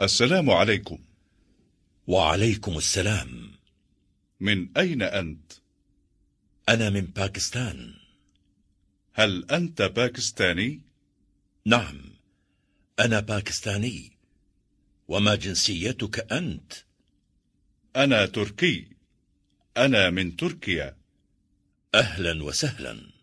السلام عليكم. وعليكم السلام. من أين أنت؟ أنا من باكستان. هل أنت باكستاني؟ نعم أنا باكستاني. وما جنسيتك أنت؟ أنا تركي. أنا من تركيا. أهلا وسهلا.